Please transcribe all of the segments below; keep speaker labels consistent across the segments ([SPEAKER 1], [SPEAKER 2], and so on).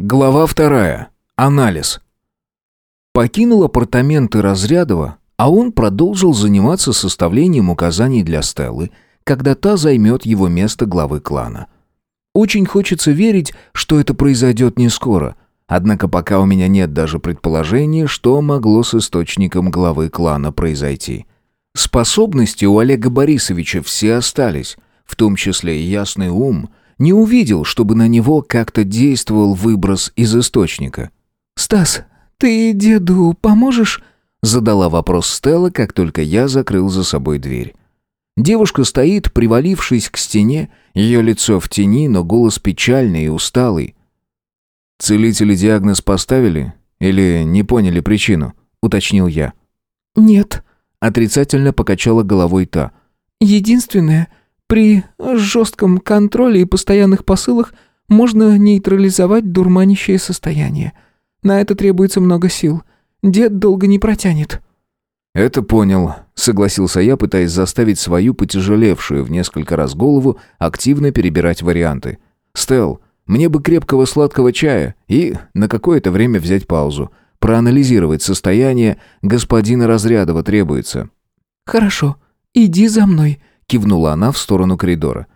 [SPEAKER 1] Глава вторая. Анализ. Покинул апартаменты Разрядова, а он продолжил заниматься составлением указаний для Стеллы, когда та займет его место главы клана. Очень хочется верить, что это произойдет не скоро, однако пока у меня нет даже предположения, что могло с источником главы клана произойти. Способности у Олега Борисовича все остались, в том числе и ясный ум, не увидел, чтобы на него как-то действовал выброс из источника.
[SPEAKER 2] «Стас, ты деду поможешь?»
[SPEAKER 1] Задала вопрос Стелла, как только я закрыл за собой дверь. Девушка стоит, привалившись к стене, ее лицо в тени, но голос печальный и усталый. «Целители диагноз поставили? Или не поняли причину?» — уточнил я.
[SPEAKER 2] «Нет», —
[SPEAKER 1] отрицательно покачала головой та.
[SPEAKER 2] «Единственное, при жестком контроле и постоянных посылах можно нейтрализовать дурманящее состояние. На это требуется много сил. Дед долго не протянет».
[SPEAKER 1] «Это понял», — согласился я, пытаясь заставить свою потяжелевшую в несколько раз голову активно перебирать варианты. «Стелл, мне бы крепкого сладкого чая и на какое-то время взять паузу. Проанализировать состояние господина Разрядова требуется».
[SPEAKER 2] «Хорошо, иди за мной», —
[SPEAKER 1] кивнула она в сторону коридора.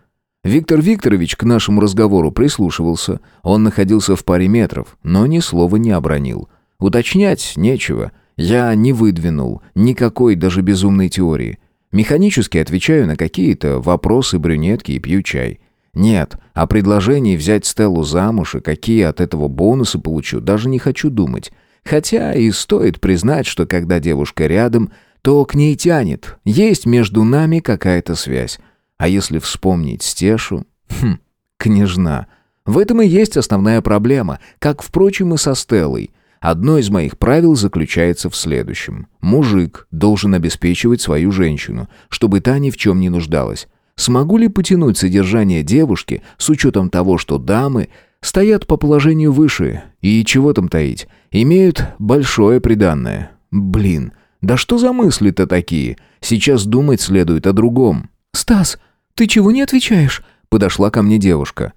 [SPEAKER 1] Виктор Викторович к нашему разговору прислушивался. Он находился в паре метров, но ни слова не обронил. Уточнять нечего. Я не выдвинул никакой даже безумной теории. Механически отвечаю на какие-то вопросы брюнетки и пью чай. Нет, о предложении взять Стеллу замуж и какие от этого бонусы получу, даже не хочу думать. Хотя и стоит признать, что когда девушка рядом, то к ней тянет. Есть между нами какая-то связь. А если вспомнить Стешу... Хм, княжна. В этом и есть основная проблема, как, впрочем, и со Стеллой. Одно из моих правил заключается в следующем. Мужик должен обеспечивать свою женщину, чтобы та ни в чем не нуждалась. Смогу ли потянуть содержание девушки с учетом того, что дамы стоят по положению выше и, чего там таить, имеют большое приданное? Блин, да что за мысли-то такие? Сейчас думать следует о другом.
[SPEAKER 2] «Стас, ты чего не отвечаешь?»
[SPEAKER 1] Подошла ко мне девушка.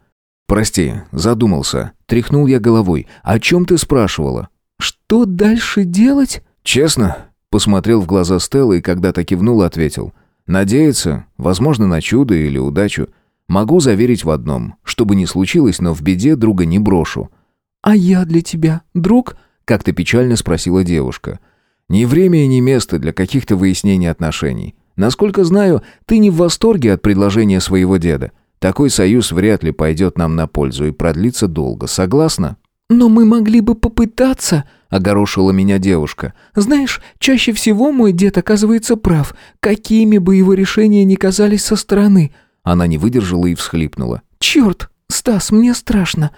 [SPEAKER 1] «Прости, задумался». Тряхнул я головой. «О чем ты спрашивала?»
[SPEAKER 2] «Что дальше делать?»
[SPEAKER 1] «Честно?» Посмотрел в глаза Стеллы и когда-то кивнул, ответил. «Надеяться, возможно, на чудо или удачу. Могу заверить в одном. Что бы ни случилось, но в беде друга не брошу».
[SPEAKER 2] «А я для тебя друг?»
[SPEAKER 1] Как-то печально спросила девушка. «Ни время и ни место для каких-то выяснений отношений. Насколько знаю, ты не в восторге от предложения своего деда. Такой союз вряд ли пойдет нам на пользу и продлится долго. Согласна?»
[SPEAKER 2] «Но мы могли бы попытаться», —
[SPEAKER 1] огорошила меня девушка.
[SPEAKER 2] «Знаешь, чаще всего мой дед оказывается прав, какими бы его решения ни казались со стороны».
[SPEAKER 1] Она не выдержала и всхлипнула.
[SPEAKER 2] «Черт, Стас, мне страшно».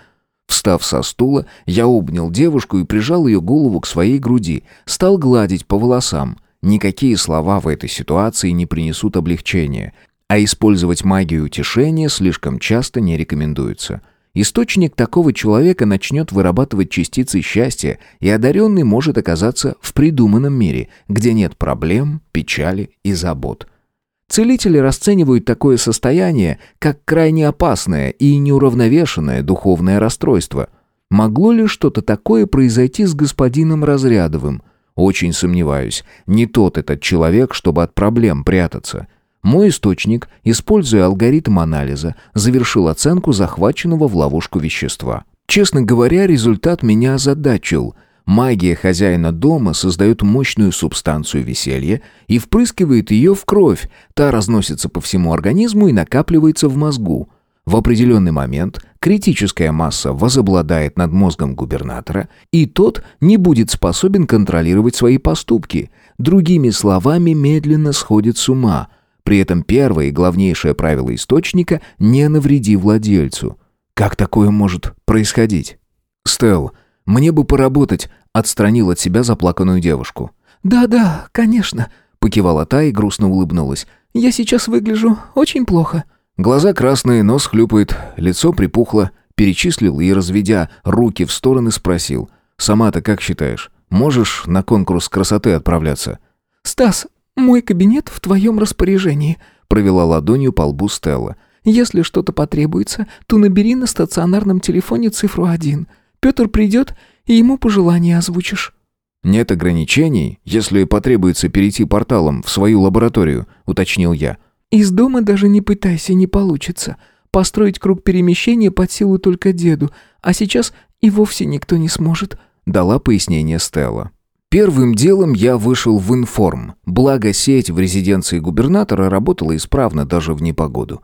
[SPEAKER 1] Встав со стула, я обнял девушку и прижал ее голову к своей груди, стал гладить по волосам. Никакие слова в этой ситуации не принесут облегчения, а использовать магию утешения слишком часто не рекомендуется. Источник такого человека начнет вырабатывать частицы счастья, и одаренный может оказаться в придуманном мире, где нет проблем, печали и забот. Целители расценивают такое состояние как крайне опасное и неуравновешенное духовное расстройство. Могло ли что-то такое произойти с господином Разрядовым? Очень сомневаюсь. Не тот этот человек, чтобы от проблем прятаться. Мой источник, используя алгоритм анализа, завершил оценку захваченного в ловушку вещества. Честно говоря, результат меня озадачил. Магия хозяина дома создает мощную субстанцию веселья и впрыскивает ее в кровь. Та разносится по всему организму и накапливается в мозгу. В определенный момент критическая масса возобладает над мозгом губернатора, и тот не будет способен контролировать свои поступки. Другими словами, медленно сходит с ума – при этом первое и главнейшее правило источника – не навреди владельцу. Как такое может происходить? «Стелл, мне бы поработать», – отстранил от себя заплаканную девушку.
[SPEAKER 2] «Да-да, конечно», – покивала та и грустно улыбнулась. «Я сейчас выгляжу очень плохо».
[SPEAKER 1] Глаза красные, нос хлюпает, лицо припухло, перечислил и, разведя руки в стороны, спросил. «Сама-то как считаешь, можешь на конкурс красоты отправляться?»
[SPEAKER 2] «Стас, «Мой кабинет в твоем распоряжении», — провела ладонью по лбу Стелла. «Если что-то потребуется, то набери на стационарном телефоне цифру один. Петр придет, и ему пожелание озвучишь».
[SPEAKER 1] «Нет ограничений, если потребуется перейти порталом в свою лабораторию», — уточнил я.
[SPEAKER 2] «Из дома даже не пытайся, не получится. Построить круг перемещения под силу только деду, а сейчас и вовсе никто не сможет», —
[SPEAKER 1] дала пояснение Стелла. Первым делом я вышел в информ, благо сеть в резиденции губернатора работала исправно даже в непогоду.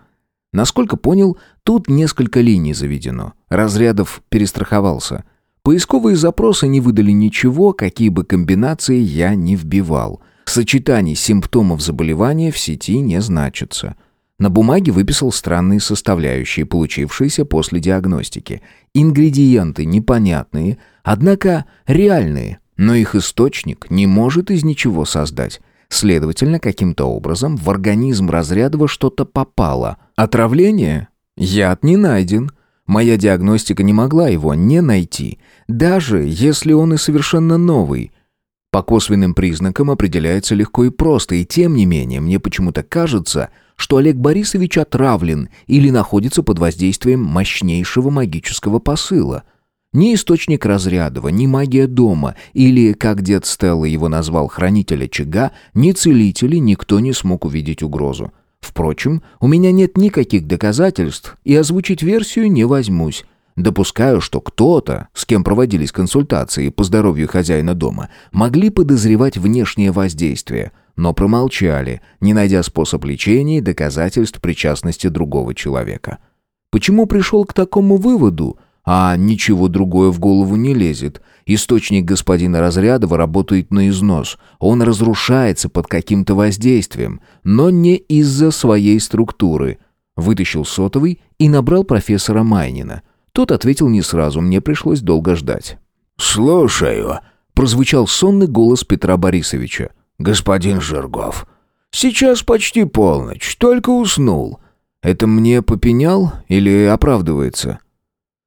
[SPEAKER 1] Насколько понял, тут несколько линий заведено, разрядов перестраховался. Поисковые запросы не выдали ничего, какие бы комбинации я не вбивал. Сочетаний симптомов заболевания в сети не значится. На бумаге выписал странные составляющие, получившиеся после диагностики. Ингредиенты непонятные, однако реальные – но их источник не может из ничего создать. Следовательно, каким-то образом в организм Разрядова что-то попало. Отравление? Яд не найден. Моя диагностика не могла его не найти, даже если он и совершенно новый. По косвенным признакам определяется легко и просто, и тем не менее мне почему-то кажется, что Олег Борисович отравлен или находится под воздействием мощнейшего магического посыла – ни источник Разрядова, ни магия дома, или, как дед Стелла его назвал, хранитель очага, ни целители никто не смог увидеть угрозу. Впрочем, у меня нет никаких доказательств, и озвучить версию не возьмусь. Допускаю, что кто-то, с кем проводились консультации по здоровью хозяина дома, могли подозревать внешнее воздействие, но промолчали, не найдя способ лечения и доказательств причастности другого человека. Почему пришел к такому выводу? а ничего другое в голову не лезет. Источник господина Разрядова работает на износ. Он разрушается под каким-то воздействием, но не из-за своей структуры. Вытащил сотовый и набрал профессора Майнина. Тот ответил не сразу, мне пришлось долго ждать.
[SPEAKER 3] «Слушаю», — прозвучал сонный голос Петра Борисовича. «Господин Жиргов, сейчас почти полночь, только уснул».
[SPEAKER 1] «Это мне попенял или оправдывается?»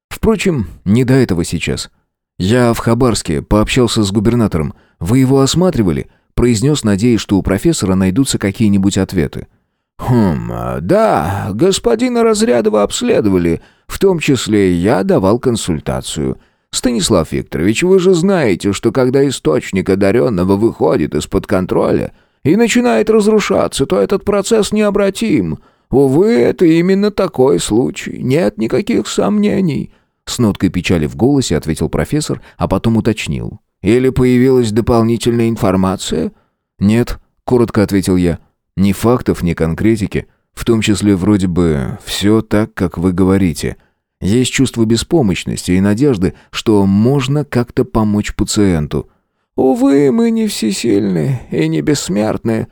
[SPEAKER 1] Впрочем, не до этого сейчас. Я в Хабарске пообщался с губернатором. Вы его осматривали? Произнес, надеясь, что у профессора найдутся какие-нибудь ответы.
[SPEAKER 3] «Хм, да, господина Разрядова обследовали, в том числе я давал консультацию. Станислав Викторович, вы же знаете, что когда источник одаренного выходит из-под контроля и начинает разрушаться, то этот процесс необратим. Увы, это именно такой случай, нет никаких сомнений.
[SPEAKER 1] С ноткой печали в голосе ответил профессор, а потом уточнил.
[SPEAKER 3] «Или появилась дополнительная информация?»
[SPEAKER 1] «Нет», — коротко ответил я. «Ни фактов, ни конкретики. В том числе вроде бы все так, как вы говорите. Есть чувство беспомощности и надежды, что можно как-то помочь пациенту».
[SPEAKER 3] «Увы, мы не всесильны и не бессмертны».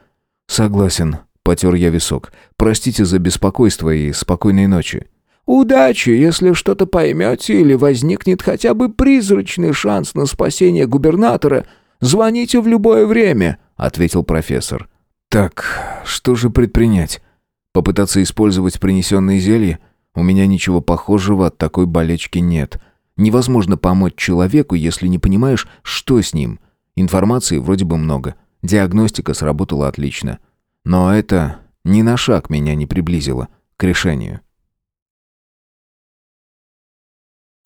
[SPEAKER 1] «Согласен», — потер я висок. «Простите за беспокойство и спокойной ночи».
[SPEAKER 3] Удачи, если что-то поймете или возникнет хотя бы призрачный шанс на спасение губернатора, звоните в любое время», — ответил профессор.
[SPEAKER 1] «Так, что же предпринять? Попытаться использовать принесенные зелья? У меня ничего похожего от такой болечки нет. Невозможно помочь человеку, если не понимаешь, что с ним. Информации вроде бы много. Диагностика сработала отлично. Но это ни на шаг меня не приблизило к решению».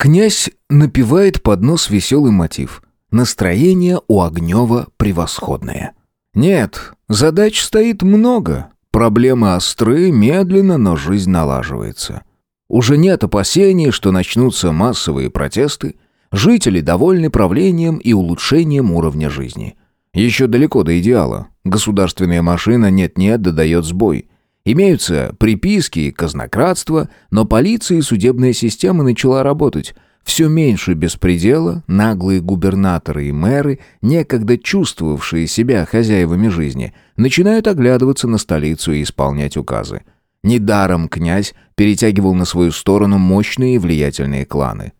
[SPEAKER 1] Князь напевает под нос веселый мотив. Настроение у Огнева превосходное. Нет, задач стоит много. Проблемы остры, медленно, но жизнь налаживается. Уже нет опасений, что начнутся массовые протесты. Жители довольны правлением и улучшением уровня жизни. Еще далеко до идеала. Государственная машина нет-нет додает сбой. Имеются приписки и казнократство, но полиция и судебная система начала работать. Все меньше беспредела, наглые губернаторы и мэры, некогда чувствовавшие себя хозяевами жизни, начинают оглядываться на столицу и исполнять указы. Недаром князь перетягивал на свою сторону мощные и влиятельные кланы.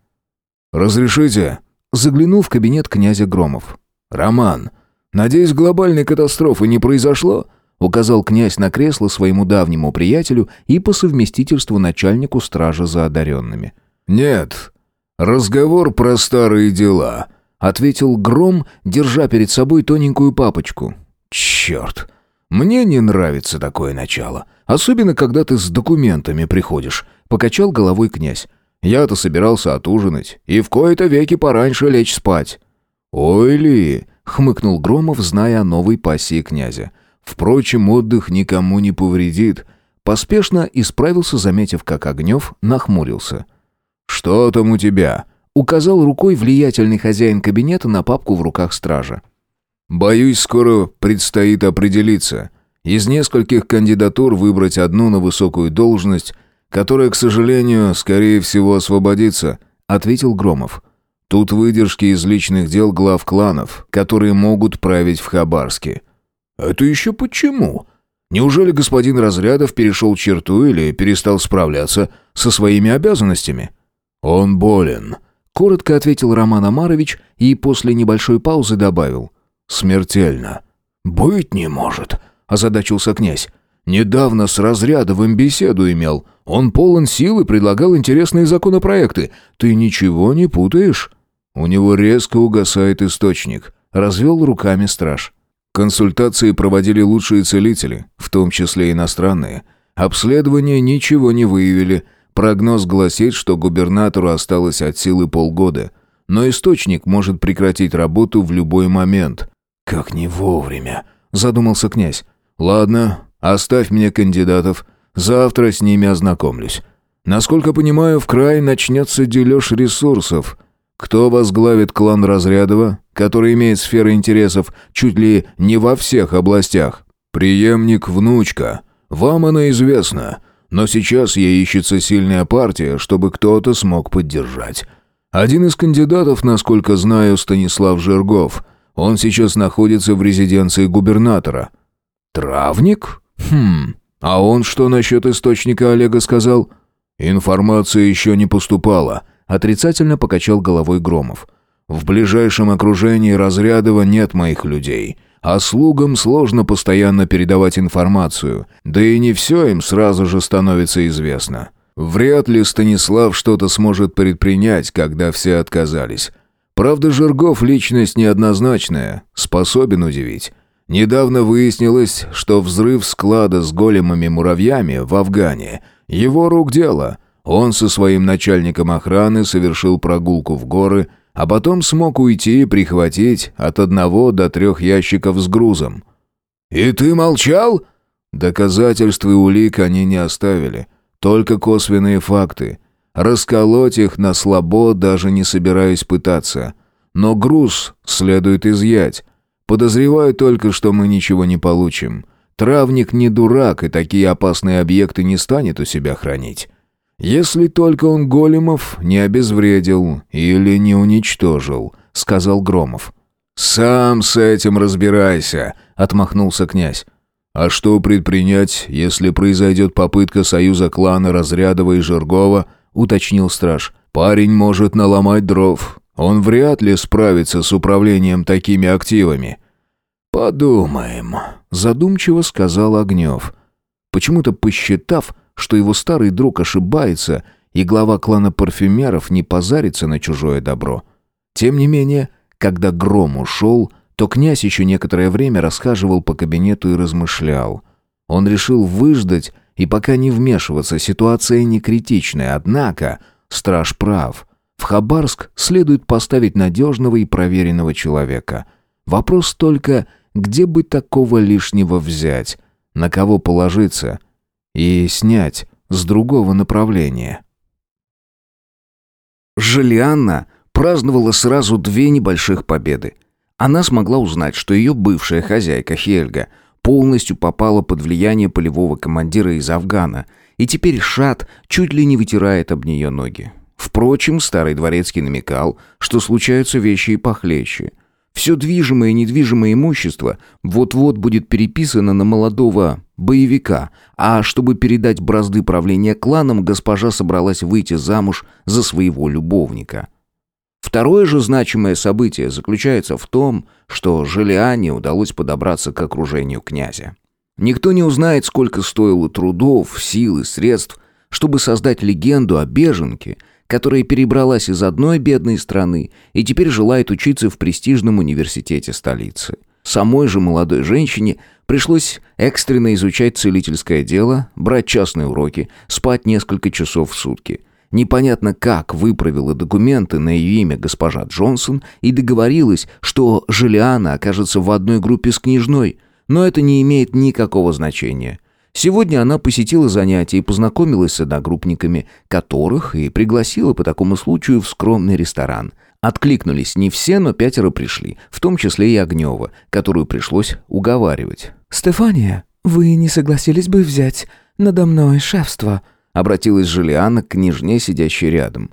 [SPEAKER 3] «Разрешите?» — заглянул в кабинет князя Громов. «Роман, надеюсь, глобальной катастрофы не произошло?» Указал князь на кресло своему давнему приятелю и по совместительству начальнику стражи за одаренными.
[SPEAKER 4] «Нет, разговор про старые дела», — ответил Гром, держа перед собой тоненькую папочку. «Черт, мне не нравится такое начало, особенно когда ты с документами приходишь», — покачал головой князь. Я-то собирался отужинать, и в кои-то веки пораньше лечь спать». «Ой ли!» — хмыкнул Громов, зная о новой пассии князя. «Впрочем, отдых никому не повредит». Поспешно исправился, заметив, как Огнев нахмурился. «Что там у тебя?» — указал рукой влиятельный хозяин кабинета на папку в руках стража. «Боюсь, скоро предстоит определиться. Из нескольких кандидатур выбрать одну на высокую должность, которая, к сожалению, скорее всего освободится», — ответил Громов. «Тут выдержки из личных дел глав кланов, которые могут править в Хабарске». «Это еще почему?» Неужели господин Разрядов перешел черту или перестал справляться со своими обязанностями? Он болен, коротко ответил Роман Амарович и после небольшой паузы добавил: смертельно. Быть не может, озадачился князь. Недавно с Разрядовым беседу имел. Он полон сил и предлагал интересные законопроекты. Ты ничего не путаешь? У него резко угасает источник. Развел руками страж. Консультации проводили лучшие целители, в том числе иностранные. Обследования ничего не выявили. Прогноз гласит, что губернатору осталось от силы полгода. Но источник может прекратить работу в любой момент. «Как не вовремя», — задумался князь. «Ладно, оставь мне кандидатов. Завтра с ними ознакомлюсь. Насколько понимаю, в край начнется дележ ресурсов. Кто возглавит клан Разрядова, который имеет сферы интересов чуть ли не во всех областях? Приемник внучка. Вам она известна, но сейчас ей ищется сильная партия, чтобы кто-то смог поддержать. Один из кандидатов, насколько знаю, Станислав Жиргов. Он сейчас находится в резиденции губернатора. Травник? Хм. А он что насчет источника Олега сказал? Информация еще не поступала. Отрицательно покачал головой Громов. «В ближайшем окружении Разрядова нет моих людей, а слугам сложно постоянно передавать информацию, да и не все им сразу же становится известно. Вряд ли Станислав что-то сможет предпринять, когда все отказались. Правда, Жиргов личность неоднозначная, способен удивить». Недавно выяснилось, что взрыв склада с големами-муравьями в Афгане – его рук дело, он со своим начальником охраны совершил прогулку в горы, а потом смог уйти и прихватить от одного до трех ящиков с грузом. «И ты молчал?» Доказательств и улик они не оставили, только косвенные факты. Расколоть их на слабо даже не собираюсь пытаться. Но груз следует изъять. Подозреваю только, что мы ничего не получим. Травник не дурак и такие опасные объекты не станет у себя хранить. «Если только он големов не обезвредил или не уничтожил», — сказал Громов. «Сам с этим разбирайся», — отмахнулся князь. «А что предпринять, если произойдет попытка союза клана Разрядова и Жиргова?» — уточнил страж. «Парень может наломать дров. Он вряд ли справится с управлением такими активами». «Подумаем», — задумчиво сказал Огнев. Почему-то посчитав, что его старый друг ошибается, и глава клана парфюмеров не позарится на чужое добро. Тем не менее, когда гром ушел, то князь еще некоторое время расхаживал по кабинету и размышлял. Он решил выждать и пока не вмешиваться, ситуация не критичная, однако страж прав. В Хабарск следует поставить надежного и проверенного человека. Вопрос только, где бы такого лишнего взять, на кого положиться – и снять с другого направления.
[SPEAKER 1] Желианна праздновала сразу две небольших победы. Она смогла узнать, что ее бывшая хозяйка Хельга полностью попала под влияние полевого командира из Афгана, и теперь Шат чуть ли не вытирает об нее ноги. Впрочем, старый дворецкий намекал, что случаются вещи и похлеще. Все движимое и недвижимое имущество вот-вот будет переписано на молодого боевика, а чтобы передать бразды правления кланом, госпожа собралась выйти замуж за своего любовника. Второе же значимое событие заключается в том, что Желиане удалось подобраться к окружению князя. Никто не узнает, сколько стоило трудов, сил и средств, чтобы создать легенду о беженке – которая перебралась из одной бедной страны и теперь желает учиться в престижном университете столицы. Самой же молодой женщине пришлось экстренно изучать целительское дело, брать частные уроки, спать несколько часов в сутки. Непонятно как выправила документы на ее имя госпожа Джонсон и договорилась, что Желиана окажется в одной группе с княжной, но это не имеет никакого значения. Сегодня она посетила занятия и познакомилась с одногруппниками, которых и пригласила по такому случаю в скромный ресторан. Откликнулись не все, но пятеро пришли, в том числе и Огнева, которую пришлось уговаривать.
[SPEAKER 2] «Стефания, вы не согласились бы взять надо мной шефство?»
[SPEAKER 1] Обратилась Жулиана к княжне, сидящей рядом.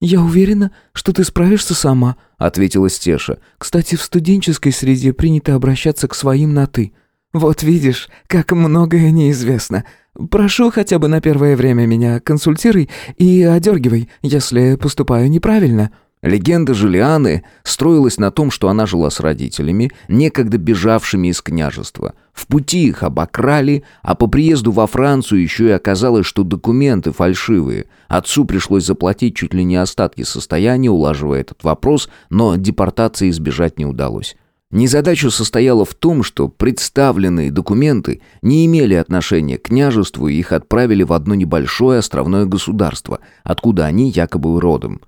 [SPEAKER 2] «Я уверена, что ты справишься сама», — ответила Стеша. «Кстати, в студенческой среде принято обращаться к своим на «ты». Вот видишь, как многое неизвестно. Прошу хотя бы на первое время меня консультируй и одергивай, если поступаю неправильно».
[SPEAKER 1] Легенда Жулианы строилась на том, что она жила с родителями, некогда бежавшими из княжества. В пути их обокрали, а по приезду во Францию еще и оказалось, что документы фальшивые. Отцу пришлось заплатить чуть ли не остатки состояния, улаживая этот вопрос, но депортации избежать не удалось. Незадача состояла в том, что представленные документы не имели отношения к княжеству и их отправили в одно небольшое островное государство, откуда они якобы родом.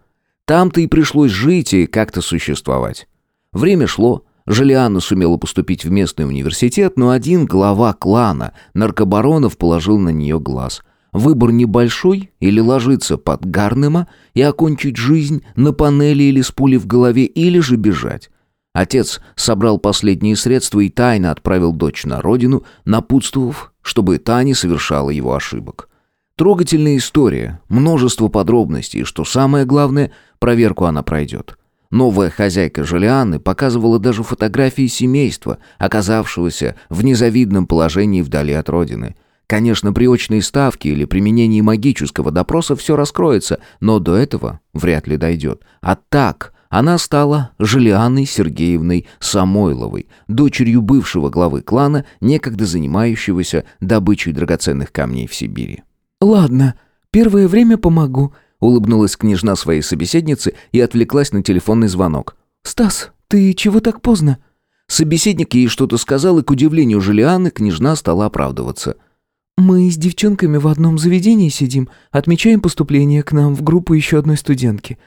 [SPEAKER 1] Там-то и пришлось жить и как-то существовать. Время шло, Желианна сумела поступить в местный университет, но один глава клана наркобаронов положил на нее глаз. Выбор небольшой или ложиться под Гарнема и окончить жизнь на панели или с пулей в голове, или же бежать. Отец собрал последние средства и тайно отправил дочь на родину, напутствовав, чтобы та не совершала его ошибок. Трогательная история, множество подробностей, что самое главное, проверку она пройдет. Новая хозяйка Жулианы показывала даже фотографии семейства, оказавшегося в незавидном положении вдали от родины. Конечно, при очной ставке или применении магического допроса все раскроется, но до этого вряд ли дойдет. А так, она стала Жулианной Сергеевной Самойловой, дочерью бывшего главы клана, некогда занимающегося добычей драгоценных камней в Сибири.
[SPEAKER 2] «Ладно, первое время помогу», —
[SPEAKER 1] улыбнулась княжна своей собеседнице и отвлеклась на телефонный звонок.
[SPEAKER 2] «Стас, ты чего так поздно?»
[SPEAKER 1] Собеседник ей что-то сказал, и, к удивлению Жулианы, княжна стала оправдываться.
[SPEAKER 2] «Мы с девчонками в одном заведении сидим, отмечаем поступление к нам в группу еще одной студентки.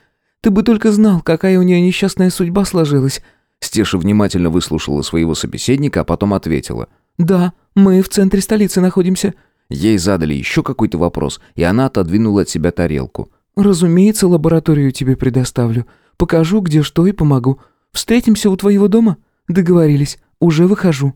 [SPEAKER 2] Ты бы только знал, какая у нее несчастная судьба сложилась».
[SPEAKER 1] Стеша внимательно выслушала своего собеседника, а потом ответила.
[SPEAKER 2] «Да, мы в центре столицы находимся.
[SPEAKER 1] Ей задали еще какой-то вопрос, и она отодвинула от себя тарелку.
[SPEAKER 2] «Разумеется, лабораторию тебе предоставлю. Покажу, где что, и помогу. Встретимся у твоего дома? Договорились. Уже выхожу».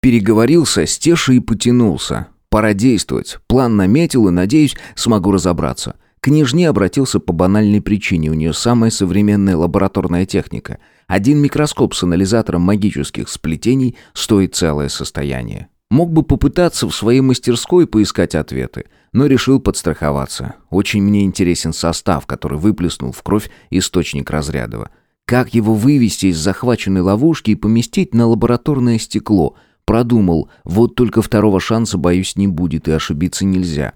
[SPEAKER 1] Переговорился с Тешей и потянулся. Пора действовать. План наметил и, надеюсь, смогу разобраться. Княжне обратился по банальной причине. У нее самая современная лабораторная техника. Один микроскоп с анализатором магических сплетений стоит целое состояние. Мог бы попытаться в своей мастерской поискать ответы, но решил подстраховаться. Очень мне интересен состав, который выплеснул в кровь источник Разрядова. Как его вывести из захваченной ловушки и поместить на лабораторное стекло? Продумал, вот только второго шанса, боюсь, не будет и ошибиться нельзя.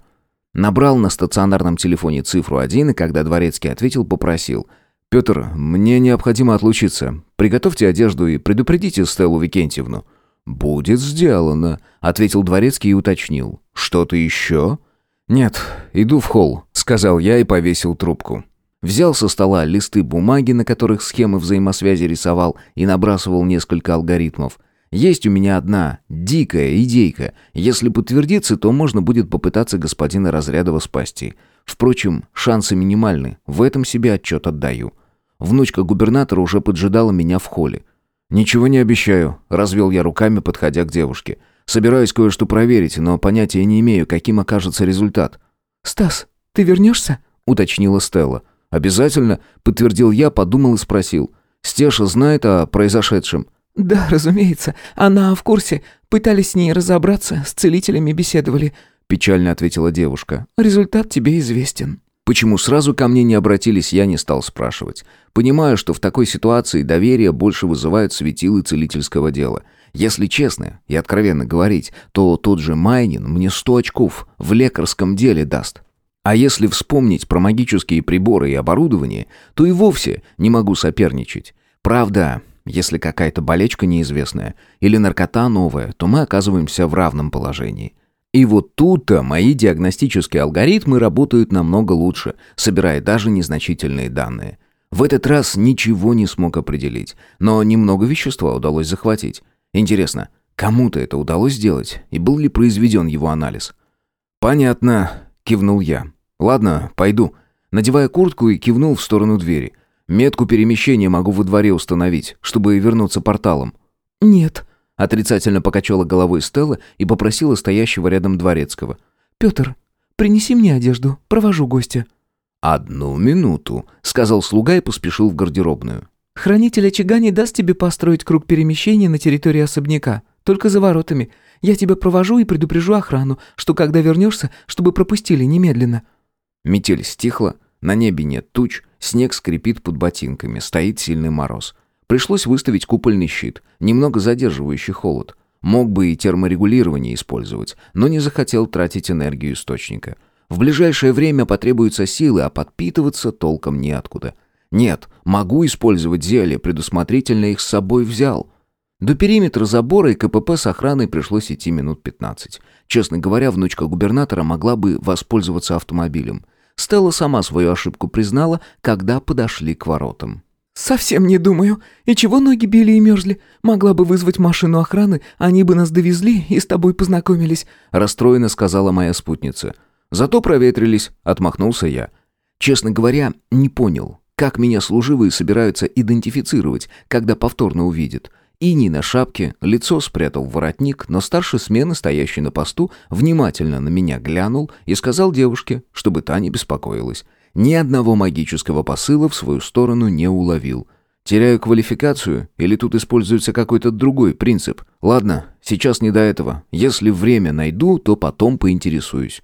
[SPEAKER 1] Набрал на стационарном телефоне цифру один и когда Дворецкий ответил, попросил. «Петр, мне необходимо отлучиться. Приготовьте одежду и предупредите Стеллу Викентьевну». «Будет сделано», — ответил дворецкий и уточнил. «Что-то еще?» «Нет, иду в холл», — сказал я и повесил трубку. Взял со стола листы бумаги, на которых схемы взаимосвязи рисовал и набрасывал несколько алгоритмов. Есть у меня одна дикая идейка. Если подтвердится, то можно будет попытаться господина Разрядова спасти. Впрочем, шансы минимальны, в этом себе отчет отдаю. Внучка губернатора уже поджидала меня в холле. «Ничего не обещаю», — развел я руками, подходя к девушке. «Собираюсь кое-что проверить, но понятия не имею, каким окажется результат».
[SPEAKER 2] «Стас, ты вернешься?»
[SPEAKER 1] — уточнила Стелла. «Обязательно», — подтвердил я, подумал и спросил. «Стеша знает о произошедшем?»
[SPEAKER 2] «Да, разумеется. Она в курсе. Пытались с ней разобраться, с целителями беседовали», — печально ответила девушка. «Результат тебе известен».
[SPEAKER 1] Почему сразу ко мне не обратились, я не стал спрашивать. Понимаю, что в такой ситуации доверие больше вызывают светилы целительского дела. Если честно и откровенно говорить, то тот же Майнин мне сто очков в лекарском деле даст. А если вспомнить про магические приборы и оборудование, то и вовсе не могу соперничать. Правда, если какая-то болечка неизвестная или наркота новая, то мы оказываемся в равном положении. И вот тут-то мои диагностические алгоритмы работают намного лучше, собирая даже незначительные данные. В этот раз ничего не смог определить, но немного вещества удалось захватить. Интересно, кому-то это удалось сделать, и был ли произведен его анализ? «Понятно», — кивнул я. «Ладно, пойду». Надевая куртку и кивнул в сторону двери. Метку перемещения могу во дворе установить, чтобы вернуться порталом.
[SPEAKER 2] «Нет», —
[SPEAKER 1] отрицательно покачала головой Стелла и попросила стоящего рядом дворецкого.
[SPEAKER 2] «Петр, принеси мне одежду, провожу гостя».
[SPEAKER 1] «Одну минуту», — сказал слуга и поспешил в гардеробную.
[SPEAKER 2] «Хранитель очага не даст тебе построить круг перемещения на территории особняка, только за воротами. Я тебя провожу и предупрежу охрану, что когда вернешься, чтобы пропустили немедленно».
[SPEAKER 1] Метель стихла, на небе нет туч, снег скрипит под ботинками, стоит сильный мороз. Пришлось выставить купольный щит, немного задерживающий холод. Мог бы и терморегулирование использовать, но не захотел тратить энергию источника. В ближайшее время потребуются силы, а подпитываться толком неоткуда. Нет, могу использовать зелье, предусмотрительно их с собой взял. До периметра забора и КПП с охраной пришлось идти минут 15. Честно говоря, внучка губернатора могла бы воспользоваться автомобилем. Стелла сама свою ошибку признала, когда подошли к воротам.
[SPEAKER 2] «Совсем не думаю. И чего ноги били и мерзли? Могла бы вызвать машину охраны, они бы нас довезли и с тобой познакомились»,
[SPEAKER 1] расстроенно сказала моя спутница. «Зато проветрились», — отмахнулся я. Честно говоря, не понял, как меня служивые собираются идентифицировать, когда повторно увидят. Иний на шапке, лицо спрятал в воротник, но старший смены, стоящий на посту, внимательно на меня глянул и сказал девушке, чтобы та не беспокоилась. Ни одного магического посыла в свою сторону не уловил. Теряю квалификацию или тут используется какой-то другой принцип? Ладно, сейчас не до этого. Если время найду, то потом поинтересуюсь.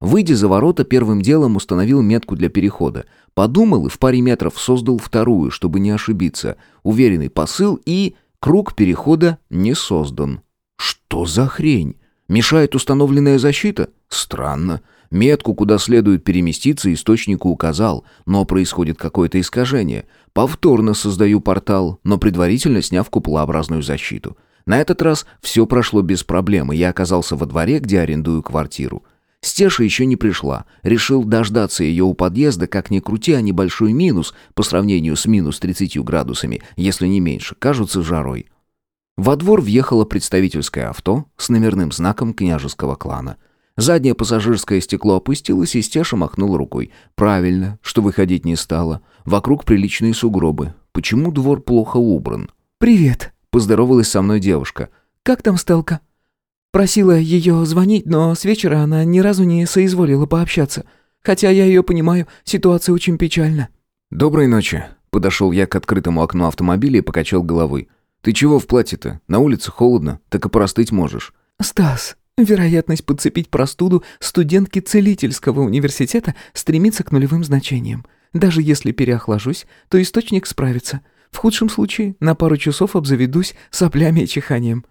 [SPEAKER 1] Выйдя за ворота, первым делом установил метку для перехода. Подумал и в паре метров создал вторую, чтобы не ошибиться. Уверенный посыл и... Круг перехода не создан. Что за хрень? Мешает установленная защита? Странно. Метку, куда следует переместиться, источнику указал, но происходит какое-то искажение. Повторно создаю портал, но предварительно сняв куполообразную защиту. На этот раз все прошло без проблем, и я оказался во дворе, где арендую квартиру. Стеша еще не пришла. Решил дождаться ее у подъезда, как ни крути, а небольшой минус, по сравнению с минус 30 градусами, если не меньше, кажутся жарой. Во двор въехало представительское авто с номерным знаком княжеского клана. Заднее пассажирское стекло опустилось, и Стеша махнул рукой. Правильно, что выходить не стало. Вокруг приличные сугробы. Почему двор плохо убран?
[SPEAKER 2] «Привет», —
[SPEAKER 1] поздоровалась со мной девушка.
[SPEAKER 2] «Как там Стелка?» Просила ее звонить, но с вечера она ни разу не соизволила пообщаться. Хотя я ее понимаю, ситуация очень печальна.
[SPEAKER 1] «Доброй ночи», — подошел я к открытому окну автомобиля и покачал головой. «Ты чего в платье-то? На улице холодно, так и простыть можешь».
[SPEAKER 2] «Стас, вероятность подцепить простуду студентки целительского университета стремится к нулевым значениям. Даже если переохлажусь, то источник справится. В худшем случае на пару часов обзаведусь соплями и чиханием».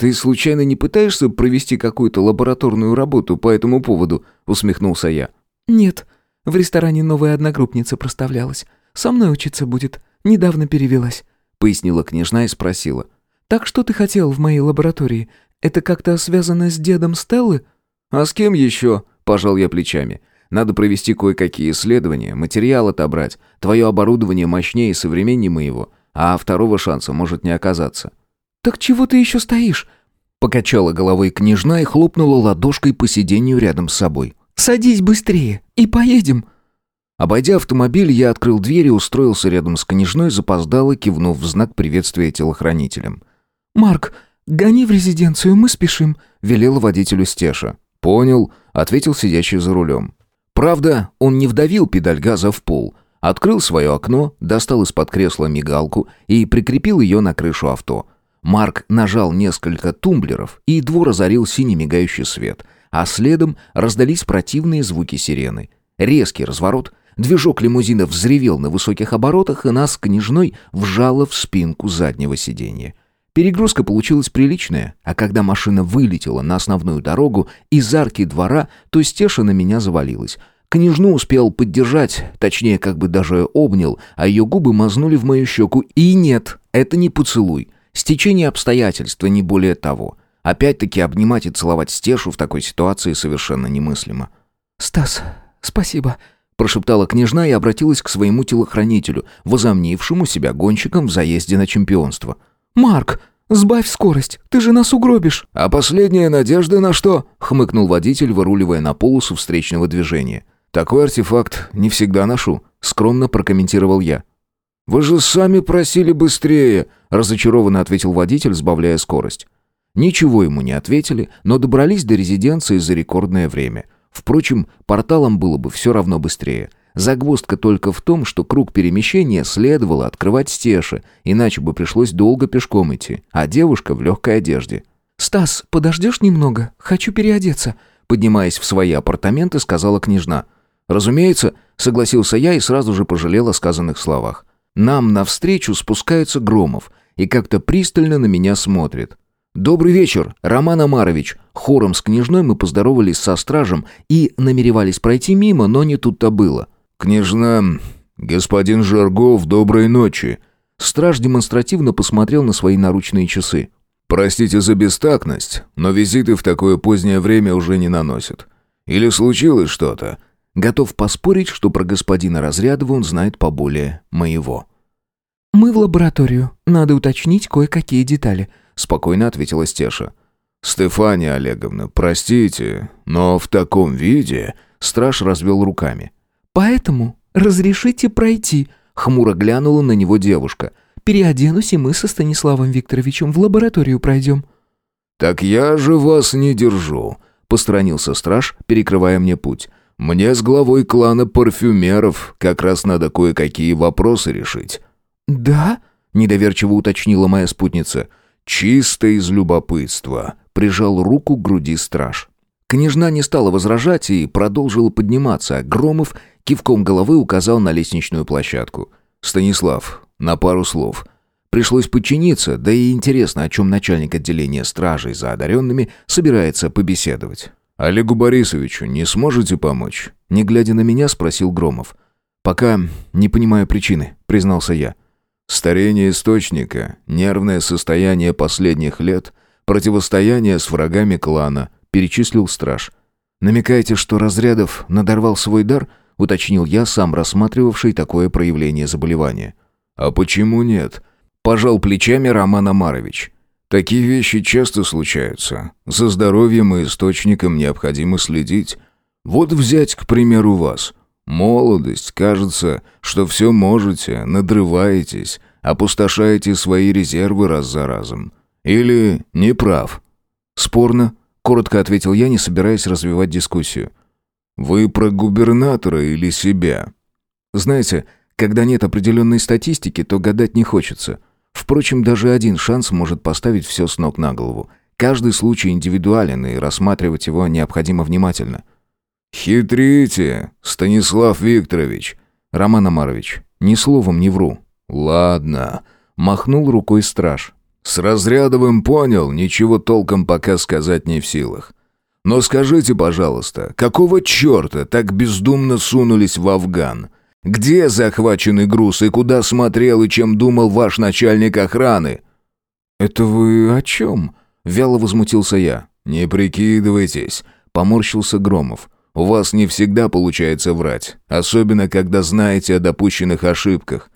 [SPEAKER 1] «Ты случайно не пытаешься провести какую-то лабораторную работу по этому поводу?» — усмехнулся я.
[SPEAKER 2] «Нет. В ресторане новая одногруппница проставлялась. Со мной учиться будет. Недавно перевелась», — пояснила княжна и спросила. «Так что ты хотел в моей лаборатории? Это как-то связано с дедом Стеллы?»
[SPEAKER 1] «А с кем еще?» — пожал я плечами. «Надо провести кое-какие исследования, материал отобрать. Твое оборудование мощнее и современнее моего, а второго шанса может не оказаться».
[SPEAKER 2] «Так чего ты еще стоишь?»
[SPEAKER 1] Покачала головой княжна и хлопнула ладошкой по сиденью рядом с собой.
[SPEAKER 2] «Садись быстрее и поедем!»
[SPEAKER 1] Обойдя автомобиль, я открыл дверь и устроился рядом с княжной, запоздало, кивнув в знак приветствия телохранителям.
[SPEAKER 2] «Марк, гони в резиденцию, мы спешим», —
[SPEAKER 1] велел водителю Стеша. «Понял», — ответил сидящий за рулем. Правда, он не вдавил педаль газа в пол, открыл свое окно, достал из-под кресла мигалку и прикрепил ее на крышу авто — Марк нажал несколько тумблеров, и двор озарил синий мигающий свет, а следом раздались противные звуки сирены. Резкий разворот, движок лимузина взревел на высоких оборотах, и нас княжной вжало в спинку заднего сиденья. Перегрузка получилась приличная, а когда машина вылетела на основную дорогу из арки двора, то стеша на меня завалилась. Княжну успел поддержать, точнее, как бы даже обнял, а ее губы мазнули в мою щеку. И нет, это не поцелуй. Стечение обстоятельств, не более того. Опять-таки обнимать и целовать Стешу в такой ситуации совершенно немыслимо.
[SPEAKER 2] «Стас, спасибо», —
[SPEAKER 1] прошептала княжна и обратилась к своему телохранителю, возомнившему себя гонщиком в заезде на чемпионство.
[SPEAKER 2] «Марк, сбавь скорость, ты же нас угробишь».
[SPEAKER 1] «А последняя надежда на что?» — хмыкнул водитель, выруливая на полосу встречного движения. «Такой артефакт не всегда ношу», — скромно прокомментировал я. «Вы же сами просили быстрее», — разочарованно ответил водитель, сбавляя скорость. Ничего ему не ответили, но добрались до резиденции за рекордное время. Впрочем, порталом было бы все равно быстрее. Загвоздка только в том, что круг перемещения следовало открывать стеши, иначе бы пришлось долго пешком идти, а девушка в легкой одежде.
[SPEAKER 2] «Стас, подождешь немного? Хочу переодеться»,
[SPEAKER 1] поднимаясь в свои апартаменты, сказала княжна. «Разумеется», — согласился я и сразу же пожалел о сказанных словах. «Нам навстречу спускается Громов и как-то пристально на меня смотрит. «Добрый вечер, Роман Амарович!» Хором с княжной мы поздоровались со стражем и намеревались пройти мимо, но не тут-то было.
[SPEAKER 3] «Княжна, господин Жаргов, доброй ночи!»
[SPEAKER 1] Страж демонстративно посмотрел на свои наручные часы.
[SPEAKER 3] «Простите за бестактность, но визиты в такое позднее время уже не наносят. Или случилось что-то?»
[SPEAKER 1] Готов поспорить, что про господина Разрядова он знает поболее моего.
[SPEAKER 2] «Мы в лабораторию. Надо уточнить кое-какие детали»,
[SPEAKER 1] спокойно ответила Стеша.
[SPEAKER 3] «Стефания Олеговна, простите, но в таком виде...»
[SPEAKER 1] Страж развел руками.
[SPEAKER 2] «Поэтому разрешите пройти», — хмуро глянула на него девушка. «Переоденусь, и мы со Станиславом Викторовичем в лабораторию пройдем».
[SPEAKER 3] «Так я же вас не держу», — посторонился страж, перекрывая мне путь. «Мне с главой клана парфюмеров как раз надо кое-какие вопросы решить».
[SPEAKER 2] «Да?»
[SPEAKER 1] — недоверчиво уточнила моя спутница.
[SPEAKER 3] Чисто из любопытства.
[SPEAKER 1] Прижал руку к груди страж. Княжна не стала возражать и продолжила подниматься, а Громов кивком головы указал на лестничную площадку.
[SPEAKER 3] «Станислав, на пару слов».
[SPEAKER 1] Пришлось подчиниться, да и интересно, о чем начальник отделения стражей за одаренными собирается побеседовать.
[SPEAKER 3] «Олегу Борисовичу не сможете помочь?»
[SPEAKER 1] Не глядя на меня, спросил Громов. «Пока не понимаю причины», — признался я.
[SPEAKER 3] Старение источника, нервное состояние последних лет, противостояние с врагами клана, перечислил страж.
[SPEAKER 1] Намекаете, что Разрядов надорвал свой дар? уточнил я, сам рассматривавший такое проявление заболевания.
[SPEAKER 3] А почему нет? пожал плечами Роман Амарович. Такие вещи часто случаются. За здоровьем и источником необходимо следить. Вот взять, к примеру, вас. Молодость, кажется, что все можете, надрываетесь, опустошаете свои резервы раз за разом. Или не прав?
[SPEAKER 1] Спорно, коротко ответил я, не собираясь развивать дискуссию.
[SPEAKER 3] Вы про губернатора или себя?
[SPEAKER 1] Знаете, когда нет определенной статистики, то гадать не хочется. Впрочем, даже один шанс может поставить все с ног на голову. Каждый случай индивидуален, и рассматривать его необходимо внимательно.
[SPEAKER 3] «Хитрите, Станислав Викторович!»
[SPEAKER 1] «Роман Амарович, ни словом не вру».
[SPEAKER 3] «Ладно», —
[SPEAKER 1] махнул рукой страж.
[SPEAKER 3] «С Разрядовым понял, ничего толком пока сказать не в силах. Но скажите, пожалуйста, какого черта так бездумно сунулись в Афган? Где захваченный груз и куда смотрел и чем думал ваш начальник охраны?»
[SPEAKER 1] «Это вы о чем?» — вяло возмутился я.
[SPEAKER 3] «Не прикидывайтесь», — поморщился Громов. У вас не всегда получается врать, особенно когда знаете о допущенных ошибках.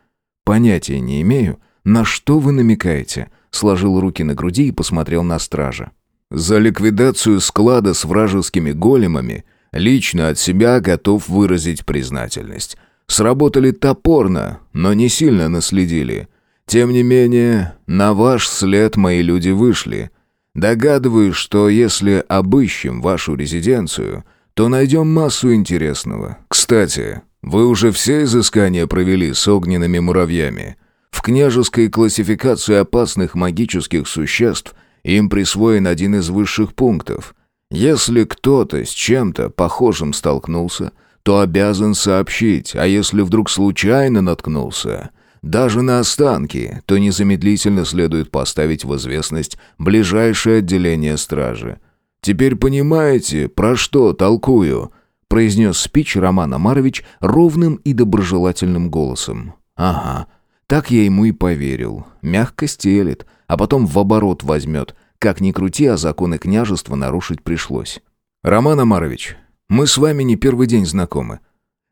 [SPEAKER 1] Понятия не имею, на что вы намекаете. Сложил руки на груди и посмотрел на стража.
[SPEAKER 3] За ликвидацию склада с вражескими големами лично от себя готов выразить признательность. Сработали топорно, но не сильно наследили. Тем не менее, на ваш след мои люди вышли. Догадываюсь, что если обыщем вашу резиденцию, то найдем массу интересного. Кстати, вы уже все изыскания провели с огненными муравьями. В княжеской классификации опасных магических существ им присвоен один из высших пунктов. Если кто-то с чем-то похожим столкнулся, то обязан сообщить, а если вдруг случайно наткнулся, даже на останки, то незамедлительно следует поставить в известность ближайшее отделение стражи. «Теперь понимаете, про что толкую?» произнес спич Роман Амарович ровным и доброжелательным голосом. «Ага, так я ему и поверил. Мягко стелет, а потом в оборот возьмет,
[SPEAKER 1] Как ни крути, а законы княжества нарушить пришлось.
[SPEAKER 4] «Роман Амарович, мы с вами не первый день знакомы.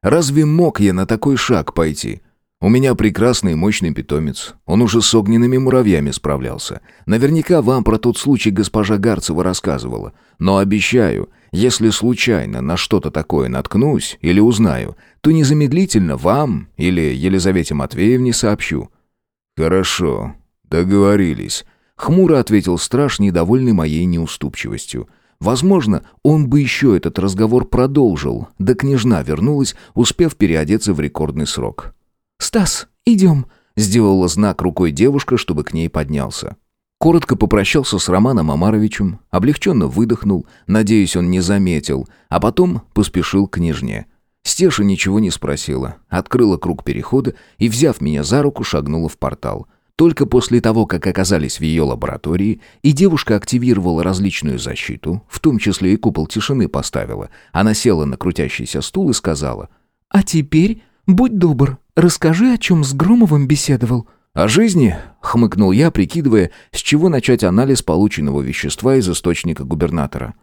[SPEAKER 4] Разве мог я на такой шаг пойти? У меня прекрасный и мощный питомец. Он уже с огненными муравьями справлялся. Наверняка вам про тот случай госпожа Гарцева рассказывала. Но обещаю, если случайно на что-то такое наткнусь или узнаю, то незамедлительно вам или Елизавете Матвеевне сообщу». «Хорошо, договорились», — хмуро ответил страж, недовольный моей неуступчивостью. Возможно, он бы еще этот разговор продолжил, да княжна вернулась, успев переодеться в рекордный срок.
[SPEAKER 2] «Стас, идем», —
[SPEAKER 1] сделала знак рукой девушка, чтобы к ней поднялся. Коротко попрощался с Романом Амаровичем, облегченно выдохнул, надеюсь, он не заметил, а потом поспешил к княжне. Стеша ничего не спросила, открыла круг перехода и, взяв меня за руку, шагнула в портал. Только после того, как оказались в ее лаборатории, и девушка активировала различную защиту, в том числе и купол тишины поставила, она села на крутящийся стул и сказала,
[SPEAKER 2] «А теперь, будь добр, расскажи, о чем с Громовым беседовал».
[SPEAKER 1] «О жизни?» — хмыкнул я, прикидывая, с чего начать анализ полученного вещества из источника губернатора.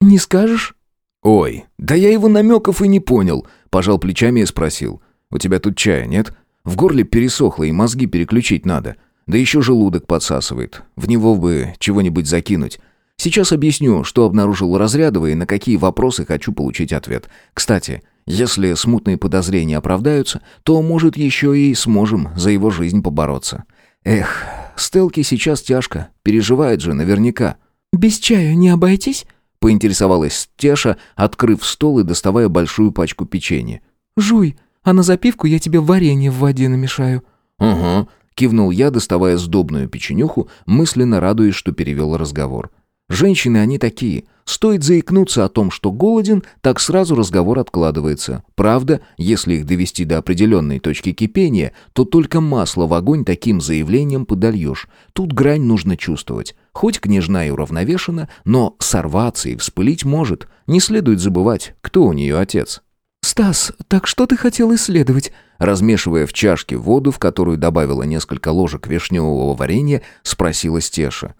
[SPEAKER 2] «Не скажешь?»
[SPEAKER 1] «Ой, да я его намеков и не понял», — пожал плечами и спросил. «У тебя тут чая нет?» В горле пересохло, и мозги переключить надо. Да еще желудок подсасывает. В него бы чего-нибудь закинуть. Сейчас объясню, что обнаружил Разрядова и на какие вопросы хочу получить ответ. Кстати, если смутные подозрения оправдаются, то, может, еще и сможем за его жизнь побороться. Эх, Стелке сейчас тяжко, переживает же наверняка.
[SPEAKER 2] «Без чая не обойтись?»
[SPEAKER 1] — поинтересовалась Теша, открыв стол и доставая большую пачку печенья.
[SPEAKER 2] «Жуй, а на запивку я тебе варенье в воде намешаю».
[SPEAKER 1] «Угу», — кивнул я, доставая сдобную печенюху, мысленно радуясь, что перевел разговор. «Женщины они такие. Стоит заикнуться о том, что голоден, так сразу разговор откладывается. Правда, если их довести до определенной точки кипения, то только масло в огонь таким заявлением подольешь. Тут грань нужно чувствовать. Хоть княжна и уравновешена, но сорваться и вспылить может. Не следует забывать, кто у нее отец».
[SPEAKER 2] «Стас, так что ты хотел исследовать?»
[SPEAKER 1] Размешивая в чашке воду, в которую добавила несколько ложек вишневого варенья, спросила Стеша.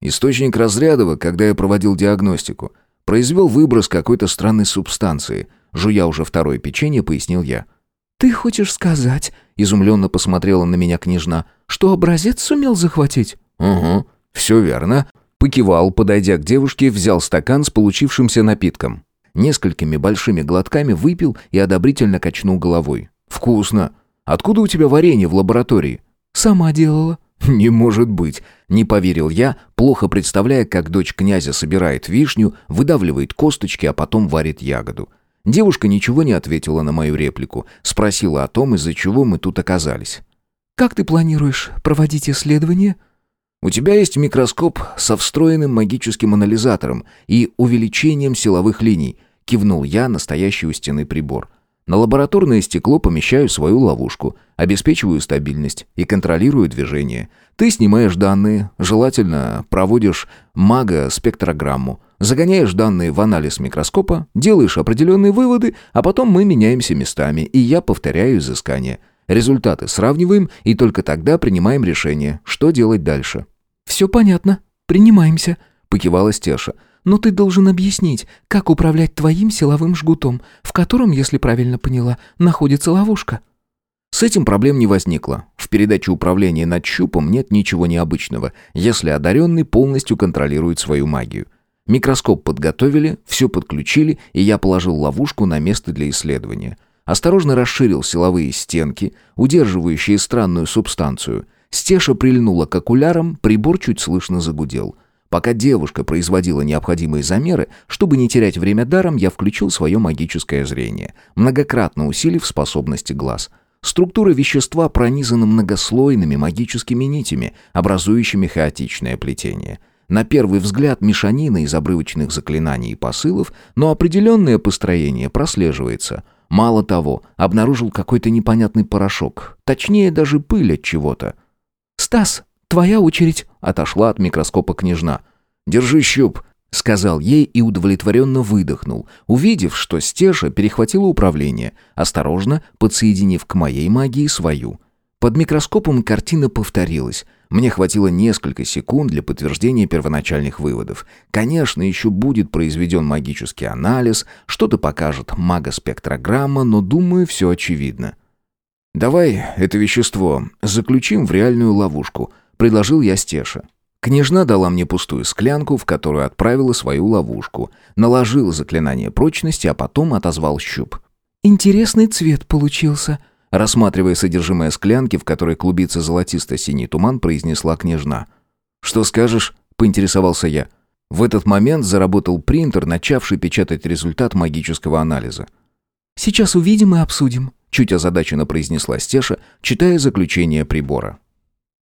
[SPEAKER 1] Источник Разрядова, когда я проводил диагностику, произвел выброс какой-то странной субстанции. Жуя уже второе печенье, пояснил я.
[SPEAKER 2] «Ты хочешь сказать?» — изумленно посмотрела на меня княжна. «Что образец сумел захватить?»
[SPEAKER 1] «Угу, все верно». Покивал, подойдя к девушке, взял стакан с получившимся напитком. Несколькими большими глотками выпил и одобрительно качнул головой. «Вкусно! Откуда у тебя варенье в лаборатории?»
[SPEAKER 2] «Сама делала».
[SPEAKER 1] «Не может быть!» — не поверил я, плохо представляя, как дочь князя собирает вишню, выдавливает косточки, а потом варит ягоду. Девушка ничего не ответила на мою реплику, спросила о том, из-за чего мы тут оказались.
[SPEAKER 2] «Как ты планируешь проводить исследование?»
[SPEAKER 1] У тебя есть микроскоп со встроенным магическим анализатором и увеличением силовых линий, кивнул я на стоящий у стены прибор. На лабораторное стекло помещаю свою ловушку, обеспечиваю стабильность и контролирую движение. Ты снимаешь данные, желательно проводишь мага-спектрограмму, загоняешь данные в анализ микроскопа, делаешь определенные выводы, а потом мы меняемся местами, и я повторяю изыскание. Результаты сравниваем и только тогда принимаем решение, что делать дальше.
[SPEAKER 2] «Все понятно. Принимаемся», — покивала Стеша. «Но ты должен объяснить, как управлять твоим силовым жгутом, в котором, если правильно поняла, находится ловушка».
[SPEAKER 1] С этим проблем не возникло. В передаче управления над щупом нет ничего необычного, если одаренный полностью контролирует свою магию. Микроскоп подготовили, все подключили, и я положил ловушку на место для исследования. Осторожно расширил силовые стенки, удерживающие странную субстанцию — Стеша прильнула к окулярам, прибор чуть слышно загудел. Пока девушка производила необходимые замеры, чтобы не терять время даром, я включил свое магическое зрение, многократно усилив способности глаз. Структура вещества пронизана многослойными магическими нитями, образующими хаотичное плетение. На первый взгляд мешанина из обрывочных заклинаний и посылов, но определенное построение прослеживается. Мало того, обнаружил какой-то непонятный порошок, точнее даже пыль от чего-то.
[SPEAKER 2] «Стас, твоя очередь», —
[SPEAKER 1] отошла от микроскопа княжна. «Держи щуп», — сказал ей и удовлетворенно выдохнул, увидев, что Стеша перехватила управление, осторожно подсоединив к моей магии свою. Под микроскопом картина повторилась. Мне хватило несколько секунд для подтверждения первоначальных выводов. Конечно, еще будет произведен магический анализ, что-то покажет магоспектрограмма, но, думаю, все очевидно. «Давай это вещество заключим в реальную ловушку», — предложил я Стеша. Княжна дала мне пустую склянку, в которую отправила свою ловушку. Наложил заклинание прочности, а потом отозвал щуп.
[SPEAKER 2] «Интересный цвет получился»,
[SPEAKER 1] Рассматривая содержимое склянки, в которой клубится золотисто-синий туман, произнесла княжна. «Что скажешь?» — поинтересовался я. В этот момент заработал принтер, начавший печатать результат магического анализа.
[SPEAKER 2] «Сейчас увидим и обсудим», —
[SPEAKER 1] чуть озадаченно произнесла Стеша, читая заключение прибора.